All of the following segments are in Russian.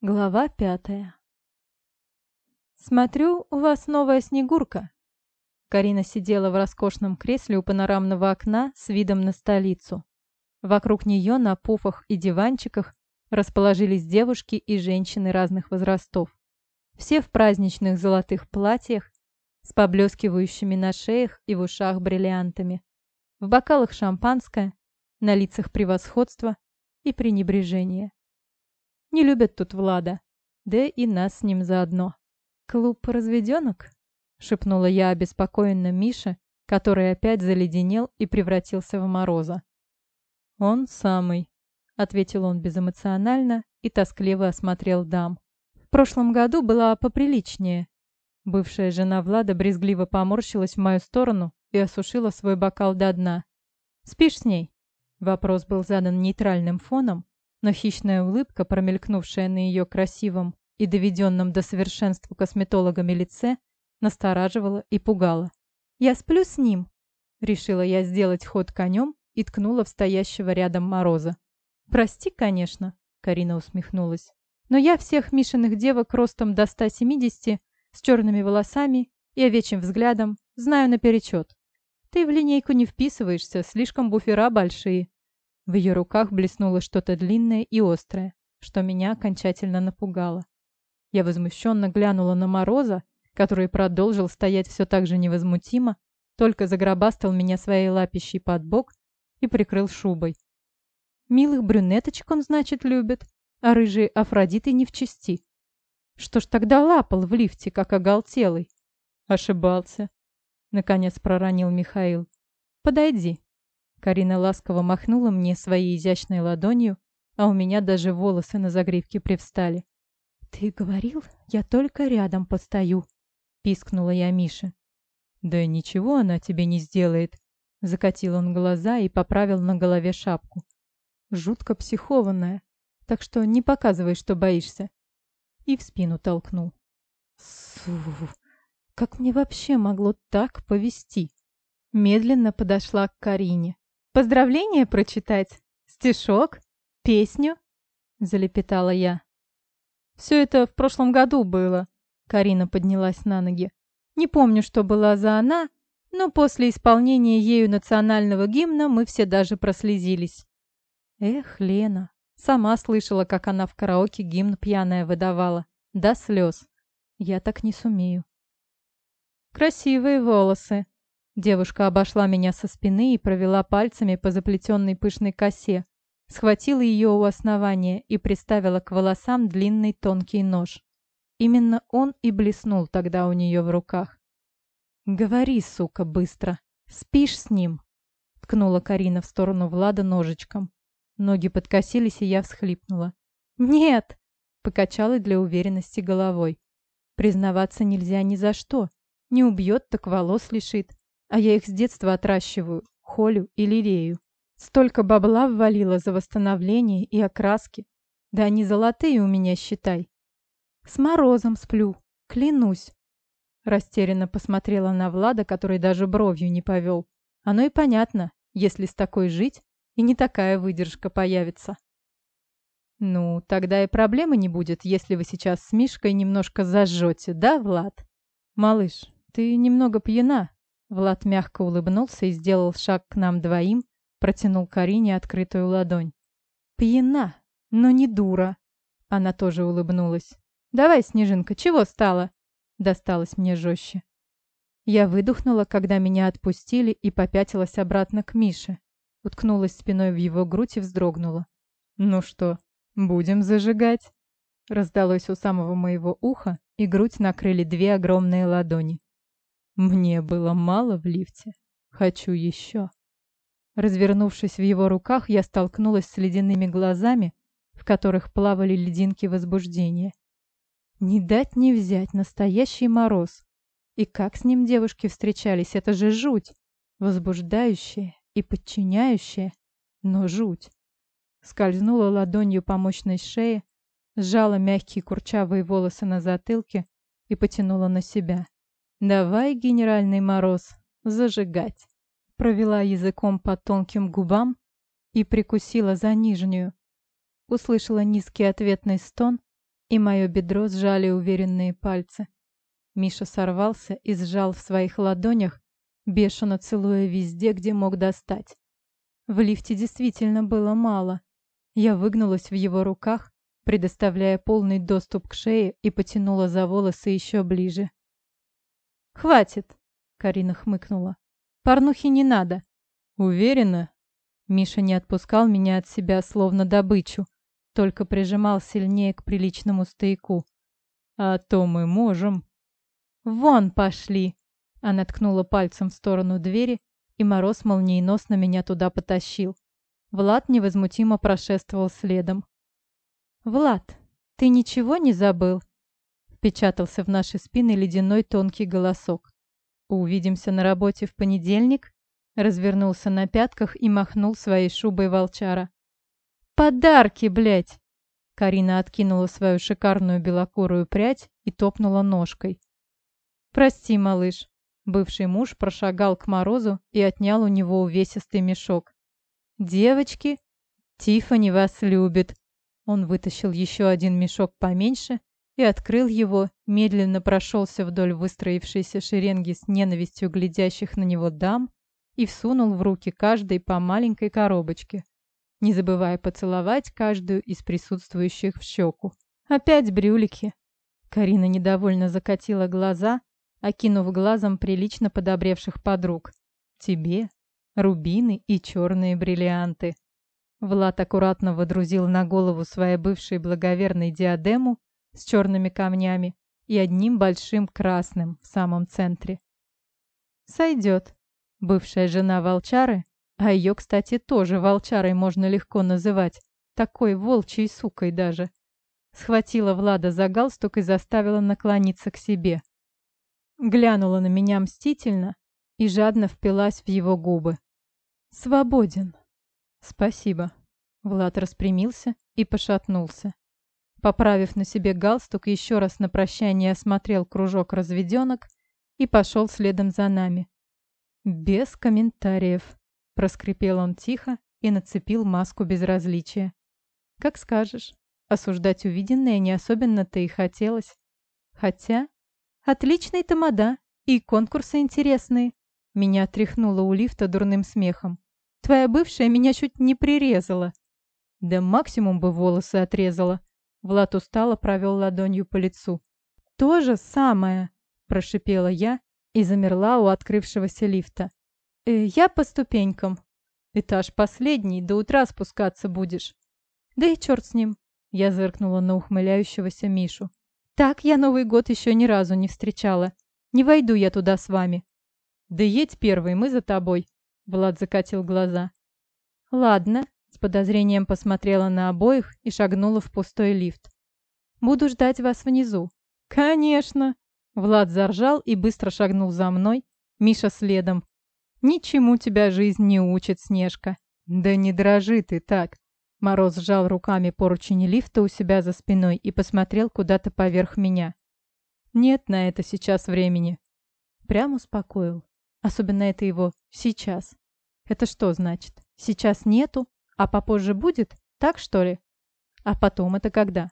Глава пятая. «Смотрю, у вас новая Снегурка». Карина сидела в роскошном кресле у панорамного окна с видом на столицу. Вокруг нее на пуфах и диванчиках расположились девушки и женщины разных возрастов. Все в праздничных золотых платьях, с поблескивающими на шеях и в ушах бриллиантами. В бокалах шампанское, на лицах превосходство и пренебрежение. Не любят тут Влада, да и нас с ним заодно. «Клуб разведенок?» — шепнула я обеспокоенно Мише, который опять заледенел и превратился в мороза. «Он самый», — ответил он безэмоционально и тоскливо осмотрел дам. «В прошлом году была поприличнее». Бывшая жена Влада брезгливо поморщилась в мою сторону и осушила свой бокал до дна. «Спишь с ней?» Вопрос был задан нейтральным фоном, но хищная улыбка, промелькнувшая на ее красивом и доведенном до совершенства косметологами лице, настораживала и пугала. «Я сплю с ним!» Решила я сделать ход конем и ткнула в стоящего рядом Мороза. «Прости, конечно», — Карина усмехнулась. «Но я всех Мишиных девок ростом до 170, с черными волосами и овечьим взглядом знаю наперечет. Ты в линейку не вписываешься, слишком буфера большие. В ее руках блеснуло что-то длинное и острое, что меня окончательно напугало. Я возмущенно глянула на Мороза, который продолжил стоять все так же невозмутимо, только загробастал меня своей лапищей под бок и прикрыл шубой. Милых брюнеточек он, значит, любит, а рыжие Афродиты не в чести. Что ж тогда лапал в лифте, как оголтелый? Ошибался. Наконец проронил Михаил. Подойди. Карина ласково махнула мне своей изящной ладонью, а у меня даже волосы на загривке привстали. «Ты говорил, я только рядом постою», — пискнула я Мише. «Да ничего она тебе не сделает», — закатил он глаза и поправил на голове шапку. «Жутко психованная, так что не показывай, что боишься». И в спину толкнул. «Су, как мне вообще могло так повести?» Медленно подошла к Карине. Поздравление прочитать? Стишок? Песню?» — залепетала я. «Все это в прошлом году было», — Карина поднялась на ноги. «Не помню, что была за она, но после исполнения ею национального гимна мы все даже прослезились». «Эх, Лена, сама слышала, как она в караоке гимн пьяная выдавала. До слез. Я так не сумею». «Красивые волосы», Девушка обошла меня со спины и провела пальцами по заплетенной пышной косе, схватила ее у основания и приставила к волосам длинный тонкий нож. Именно он и блеснул тогда у нее в руках. «Говори, сука, быстро! Спишь с ним?» Ткнула Карина в сторону Влада ножичком. Ноги подкосились, и я всхлипнула. «Нет!» — покачала для уверенности головой. «Признаваться нельзя ни за что. Не убьет, так волос лишит. А я их с детства отращиваю, холю и лелею. Столько бабла ввалила за восстановление и окраски. Да они золотые у меня, считай. С морозом сплю, клянусь. Растерянно посмотрела на Влада, который даже бровью не повел. Оно и понятно, если с такой жить, и не такая выдержка появится. Ну, тогда и проблемы не будет, если вы сейчас с Мишкой немножко зажжете, да, Влад? Малыш, ты немного пьяна, Влад мягко улыбнулся и сделал шаг к нам двоим, протянул Карине открытую ладонь. «Пьяна, но не дура!» Она тоже улыбнулась. «Давай, Снежинка, чего стало?» Досталось мне жестче. Я выдохнула, когда меня отпустили, и попятилась обратно к Мише. Уткнулась спиной в его грудь и вздрогнула. «Ну что, будем зажигать?» Раздалось у самого моего уха, и грудь накрыли две огромные ладони. Мне было мало в лифте. Хочу еще. Развернувшись в его руках, я столкнулась с ледяными глазами, в которых плавали лединки возбуждения. Не дать не взять настоящий мороз. И как с ним девушки встречались, это же жуть. Возбуждающая и подчиняющая, но жуть. Скользнула ладонью по мощной шее, сжала мягкие курчавые волосы на затылке и потянула на себя. «Давай, генеральный мороз, зажигать!» Провела языком по тонким губам и прикусила за нижнюю. Услышала низкий ответный стон, и мое бедро сжали уверенные пальцы. Миша сорвался и сжал в своих ладонях, бешено целуя везде, где мог достать. В лифте действительно было мало. Я выгнулась в его руках, предоставляя полный доступ к шее и потянула за волосы еще ближе. «Хватит!» — Карина хмыкнула. «Порнухи не надо». «Уверена?» Миша не отпускал меня от себя, словно добычу, только прижимал сильнее к приличному стояку. «А то мы можем». «Вон пошли!» Она ткнула пальцем в сторону двери, и Мороз молниеносно меня туда потащил. Влад невозмутимо прошествовал следом. «Влад, ты ничего не забыл?» Впечатался в наши спины ледяной тонкий голосок. «Увидимся на работе в понедельник?» Развернулся на пятках и махнул своей шубой волчара. «Подарки, блядь!» Карина откинула свою шикарную белокурую прядь и топнула ножкой. «Прости, малыш». Бывший муж прошагал к Морозу и отнял у него увесистый мешок. «Девочки, Тиффани вас любит». Он вытащил еще один мешок поменьше и открыл его, медленно прошелся вдоль выстроившейся шеренги с ненавистью глядящих на него дам и всунул в руки каждой по маленькой коробочке, не забывая поцеловать каждую из присутствующих в щеку. Опять брюлики. Карина недовольно закатила глаза, окинув глазом прилично подобревших подруг. «Тебе рубины и черные бриллианты». Влад аккуратно водрузил на голову своей бывшей благоверной диадему с черными камнями и одним большим красным в самом центре. «Сойдет. Бывшая жена волчары, а ее, кстати, тоже волчарой можно легко называть, такой волчьей сукой даже, схватила Влада за галстук и заставила наклониться к себе. Глянула на меня мстительно и жадно впилась в его губы. «Свободен». «Спасибо». Влад распрямился и пошатнулся. Поправив на себе галстук, еще раз на прощание осмотрел кружок разведенок и пошел следом за нами. «Без комментариев», — проскрипел он тихо и нацепил маску безразличия. «Как скажешь. Осуждать увиденное не особенно-то и хотелось. Хотя Отличный тамада. И конкурсы интересные. Меня тряхнуло у лифта дурным смехом. Твоя бывшая меня чуть не прирезала. Да максимум бы волосы отрезала. Влад устало провел ладонью по лицу. То же самое, прошипела я и замерла у открывшегося лифта. «Э, я по ступенькам. Этаж последний, до утра спускаться будешь. Да и черт с ним. Я зыркнула на ухмыляющегося Мишу. Так я Новый год еще ни разу не встречала. Не войду я туда с вами. Да едь первый, мы за тобой. Влад закатил глаза. Ладно, с подозрением посмотрела на обоих и шагнула в пустой лифт. Буду ждать вас внизу. Конечно. Влад заржал и быстро шагнул за мной, Миша следом. Ничему тебя жизнь не учит, Снежка. Да не дрожи ты так. Мороз сжал руками поручень лифта у себя за спиной и посмотрел куда-то поверх меня. Нет на это сейчас времени. Прям успокоил. Особенно это его «сейчас». Это что значит? Сейчас нету, а попозже будет? Так что ли? А потом это когда?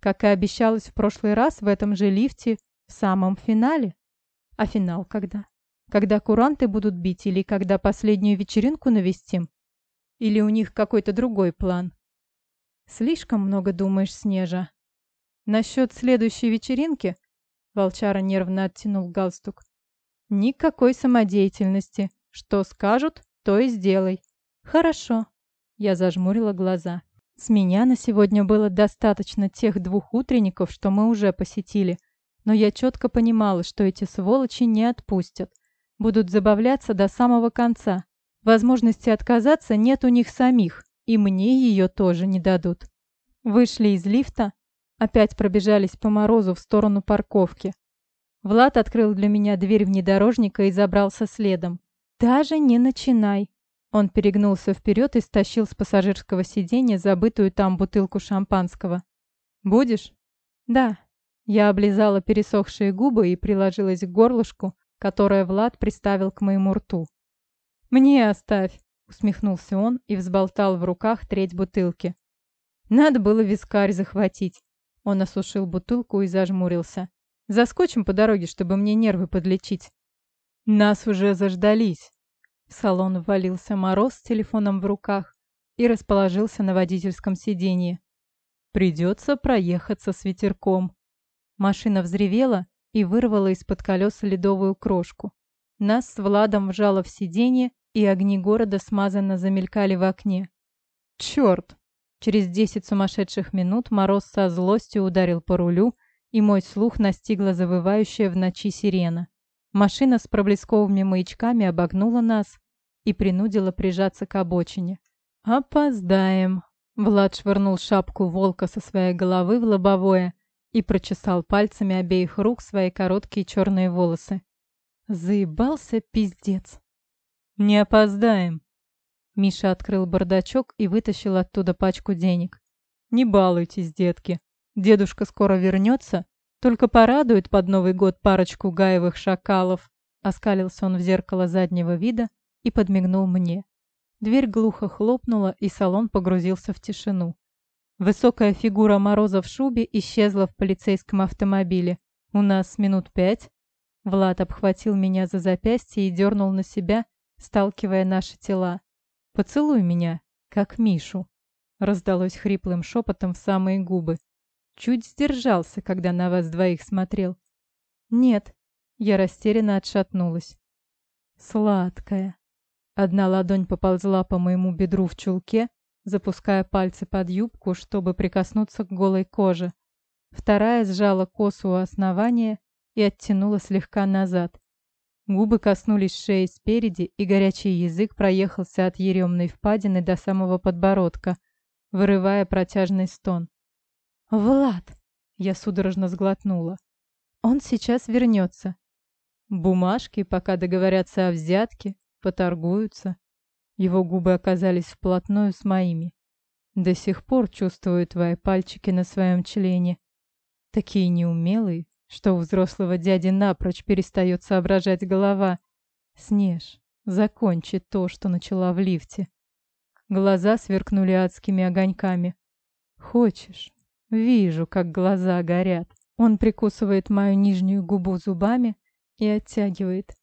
Как и обещалось в прошлый раз в этом же лифте в самом финале? А финал когда? Когда куранты будут бить или когда последнюю вечеринку навестим? Или у них какой-то другой план? Слишком много думаешь, Снежа. Насчет следующей вечеринки? Волчара нервно оттянул галстук. Никакой самодеятельности. Что скажут, то и сделай. Хорошо. Я зажмурила глаза. С меня на сегодня было достаточно тех двух утренников, что мы уже посетили. Но я четко понимала, что эти сволочи не отпустят. Будут забавляться до самого конца. Возможности отказаться нет у них самих, и мне ее тоже не дадут. Вышли из лифта, опять пробежались по морозу в сторону парковки. Влад открыл для меня дверь внедорожника и забрался следом. «Даже не начинай!» Он перегнулся вперед и стащил с пассажирского сиденья забытую там бутылку шампанского. «Будешь?» «Да». Я облизала пересохшие губы и приложилась к горлышку, которое Влад приставил к моему рту. «Мне оставь!» — усмехнулся он и взболтал в руках треть бутылки. «Надо было вискарь захватить. Он осушил бутылку и зажмурился. «Заскочим по дороге, чтобы мне нервы подлечить». «Нас уже заждались». В салон ввалился Мороз с телефоном в руках и расположился на водительском сиденье. «Придется проехаться с ветерком». Машина взревела и вырвала из-под колеса ледовую крошку. Нас с Владом вжало в сиденье, и огни города смазанно замелькали в окне. «Черт!» Через десять сумасшедших минут мороз со злостью ударил по рулю, и мой слух настигла завывающая в ночи сирена. Машина с проблесковыми маячками обогнула нас и принудила прижаться к обочине. «Опоздаем!» Влад швырнул шапку волка со своей головы в лобовое и прочесал пальцами обеих рук свои короткие черные волосы. Заебался пиздец. «Не опоздаем!» Миша открыл бардачок и вытащил оттуда пачку денег. «Не балуйтесь, детки. Дедушка скоро вернется, только порадует под Новый год парочку гаевых шакалов». Оскалился он в зеркало заднего вида и подмигнул мне. Дверь глухо хлопнула, и салон погрузился в тишину. Высокая фигура Мороза в шубе исчезла в полицейском автомобиле. «У нас минут пять». Влад обхватил меня за запястье и дернул на себя, сталкивая наши тела. «Поцелуй меня, как Мишу», — раздалось хриплым шепотом в самые губы. Чуть сдержался, когда на вас двоих смотрел. «Нет», — я растерянно отшатнулась. «Сладкая». Одна ладонь поползла по моему бедру в чулке, запуская пальцы под юбку, чтобы прикоснуться к голой коже. Вторая сжала косу у основания и оттянула слегка назад. Губы коснулись шеи спереди, и горячий язык проехался от еремной впадины до самого подбородка, вырывая протяжный стон. «Влад!» — я судорожно сглотнула. «Он сейчас вернется. Бумажки, пока договорятся о взятке, поторгуются». Его губы оказались вплотную с моими. До сих пор чувствую твои пальчики на своем члене. Такие неумелые, что у взрослого дяди напрочь перестает соображать голова. Снеж, закончи то, что начала в лифте. Глаза сверкнули адскими огоньками. Хочешь? Вижу, как глаза горят. Он прикусывает мою нижнюю губу зубами и оттягивает.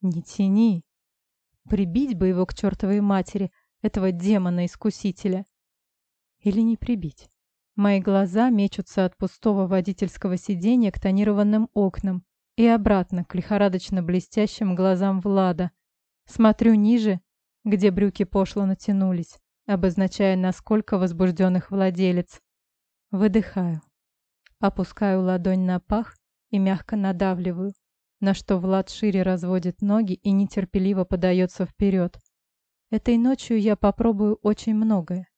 Не тяни. Прибить бы его к чертовой матери, этого демона-искусителя. Или не прибить? Мои глаза мечутся от пустого водительского сиденья к тонированным окнам и обратно к лихорадочно блестящим глазам Влада. Смотрю ниже, где брюки пошло натянулись, обозначая, насколько возбужденных владелец. Выдыхаю. Опускаю ладонь на пах и мягко надавливаю, на что Влад шире разводит ноги и нетерпеливо подается вперед. Этой ночью я попробую очень многое.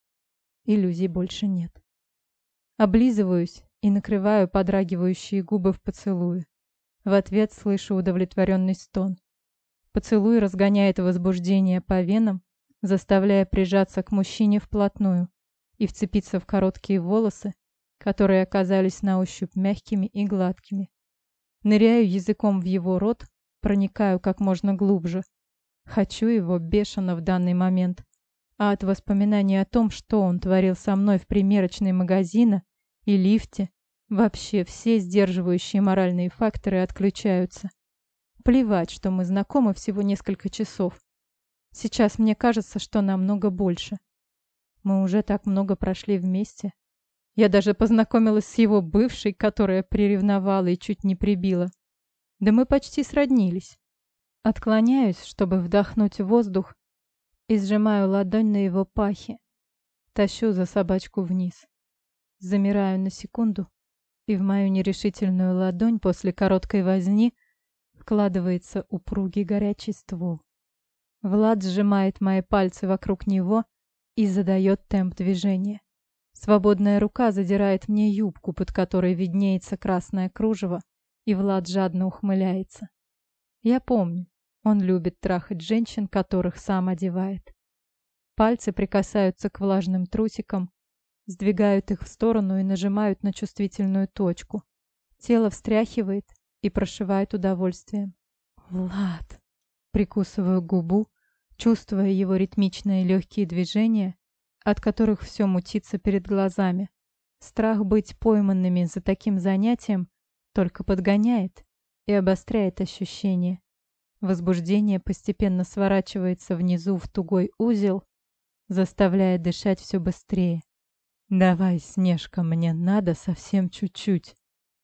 Иллюзий больше нет. Облизываюсь и накрываю подрагивающие губы в поцелуе. В ответ слышу удовлетворенный стон. Поцелуй разгоняет возбуждение по венам, заставляя прижаться к мужчине вплотную и вцепиться в короткие волосы, которые оказались на ощупь мягкими и гладкими. Ныряю языком в его рот, проникаю как можно глубже. Хочу его бешено в данный момент а от воспоминаний о том, что он творил со мной в примерочной магазина и лифте, вообще все сдерживающие моральные факторы отключаются. Плевать, что мы знакомы всего несколько часов. Сейчас мне кажется, что намного больше. Мы уже так много прошли вместе. Я даже познакомилась с его бывшей, которая приревновала и чуть не прибила. Да мы почти сроднились. Отклоняюсь, чтобы вдохнуть воздух, и сжимаю ладонь на его пахе. Тащу за собачку вниз. Замираю на секунду, и в мою нерешительную ладонь после короткой возни вкладывается упругий горячий ствол. Влад сжимает мои пальцы вокруг него и задает темп движения. Свободная рука задирает мне юбку, под которой виднеется красное кружево, и Влад жадно ухмыляется. Я помню, он любит трахать женщин, которых сам одевает. Пальцы прикасаются к влажным трусикам, сдвигают их в сторону и нажимают на чувствительную точку. Тело встряхивает и прошивает удовольствием. «Влад!» Прикусываю губу, чувствуя его ритмичные легкие движения, от которых все мутится перед глазами. Страх быть пойманными за таким занятием только подгоняет и обостряет ощущение. Возбуждение постепенно сворачивается внизу в тугой узел, заставляя дышать все быстрее. «Давай, Снежка, мне надо совсем чуть-чуть».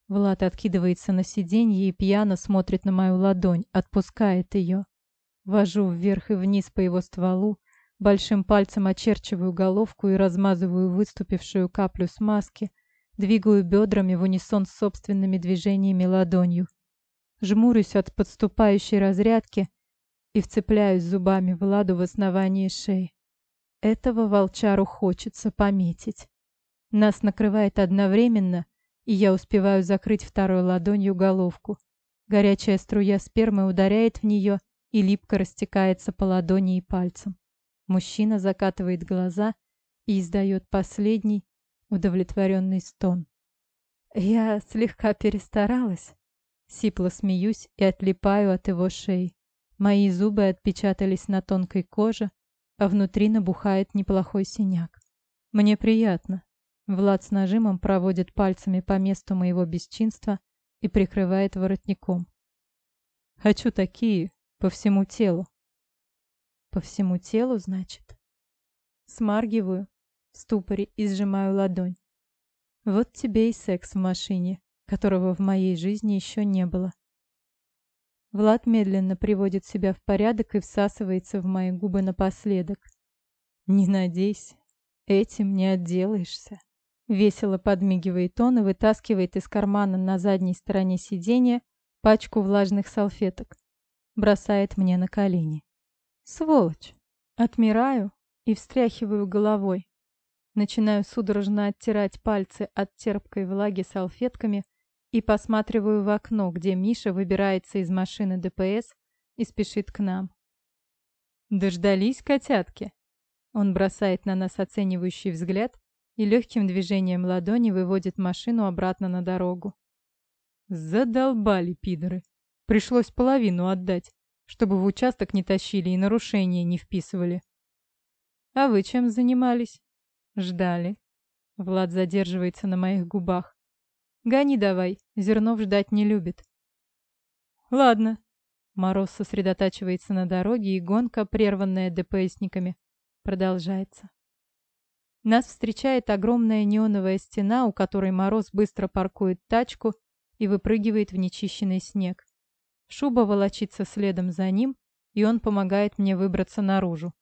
Влад откидывается на сиденье и пьяно смотрит на мою ладонь, отпускает ее. Вожу вверх и вниз по его стволу, большим пальцем очерчиваю головку и размазываю выступившую каплю смазки, двигаю бедрами в унисон с собственными движениями ладонью. Жмурюсь от подступающей разрядки и вцепляюсь зубами Владу в основание шеи. Этого волчару хочется пометить. Нас накрывает одновременно, и я успеваю закрыть второй ладонью головку. Горячая струя спермы ударяет в нее и липко растекается по ладони и пальцам. Мужчина закатывает глаза и издает последний удовлетворенный стон. Я слегка перестаралась. Сипло смеюсь и отлипаю от его шеи. Мои зубы отпечатались на тонкой коже, а внутри набухает неплохой синяк. Мне приятно. Влад с нажимом проводит пальцами по месту моего бесчинства и прикрывает воротником. Хочу такие по всему телу. По всему телу, значит? Смаргиваю в ступоре и сжимаю ладонь. Вот тебе и секс в машине, которого в моей жизни еще не было. Влад медленно приводит себя в порядок и всасывается в мои губы напоследок. Не надейся, этим не отделаешься. Весело подмигивает он и вытаскивает из кармана на задней стороне сиденья пачку влажных салфеток. Бросает мне на колени. Сволочь. Отмираю и встряхиваю головой. Начинаю судорожно оттирать пальцы от терпкой влаги салфетками и посматриваю в окно, где Миша выбирается из машины ДПС и спешит к нам. «Дождались, котятки?» Он бросает на нас оценивающий взгляд и легким движением ладони выводит машину обратно на дорогу. Задолбали пидоры. Пришлось половину отдать, чтобы в участок не тащили и нарушения не вписывали. А вы чем занимались? Ждали. Влад задерживается на моих губах. Гони давай, Зернов ждать не любит. Ладно. Мороз сосредотачивается на дороге, и гонка, прерванная ДПСниками, продолжается. Нас встречает огромная неоновая стена, у которой Мороз быстро паркует тачку и выпрыгивает в нечищенный снег. Шуба волочится следом за ним, и он помогает мне выбраться наружу.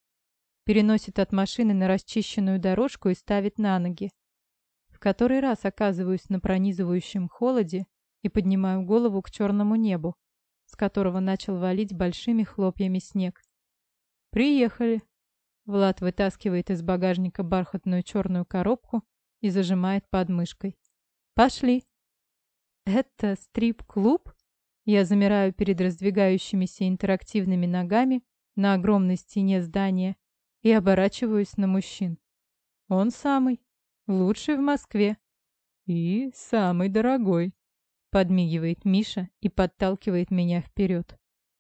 Переносит от машины на расчищенную дорожку и ставит на ноги. В который раз оказываюсь на пронизывающем холоде и поднимаю голову к черному небу, с которого начал валить большими хлопьями снег. «Приехали!» Влад вытаскивает из багажника бархатную черную коробку и зажимает под мышкой. «Пошли!» «Это стрип-клуб?» Я замираю перед раздвигающимися интерактивными ногами на огромной стене здания и оборачиваюсь на мужчин. Он самый, лучший в Москве. И самый дорогой. Подмигивает Миша и подталкивает меня вперед.